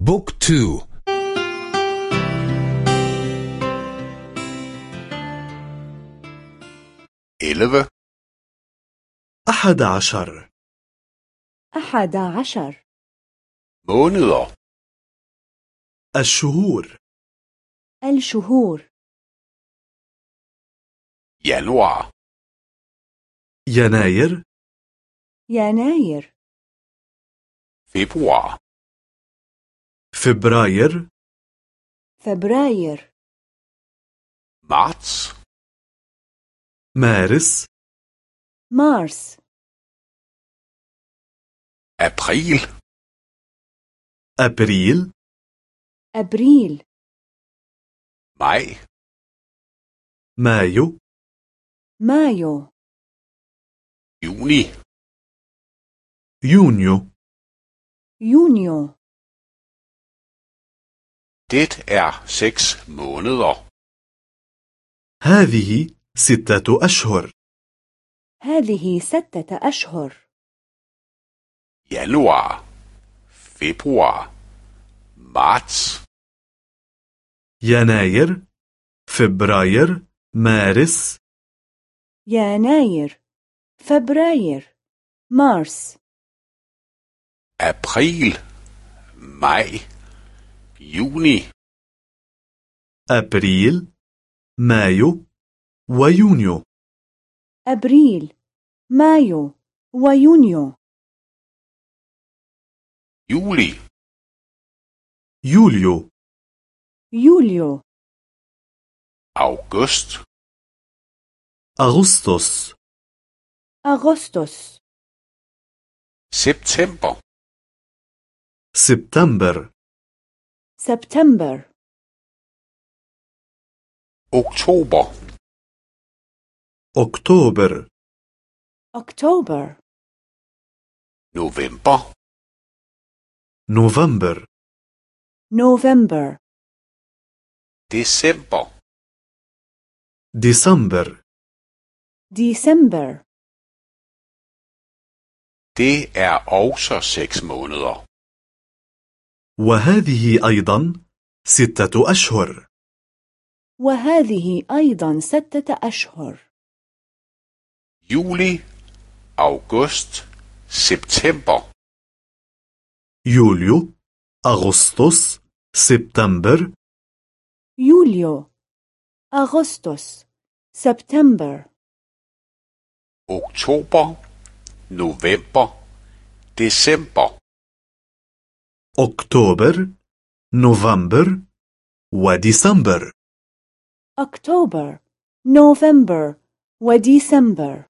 بوك تو. إلف أحد عشر. أحد عشر. måneder الشهور. الشهور. januar يناير. يناير. februar فبراير. فبراير. marts مارس. مارس. april أبريل. أبريل. maj مايو. مايو. juni يونيو. يونيو. Det er seks måneder. هذه ستة أشهر. هذه ستة أشهر. Januar februar marts. يناير فبراير مارس. يناير فبراير مارس. April maj. Juni. أبريل مايو ويونيو أبريل مايو ويونيو juli. يوليو يوليو august. أغسطس أغسطس september. سبتمبر سبتمبر oktober أكتوبر أكتوبر november نوفمبر نوفمبر december ديسمبر ديسمبر det er også seks måneder وهذه أيضا ستة أشهر. وهذه أيضا ستة أشهر. juli august september يوليو أغسطس سبتمبر. يوليو أغسطس سبتمبر. oktober november december أكتوبر نوفمبر وديسمبر أكتوبر نوفمبر وديسمبر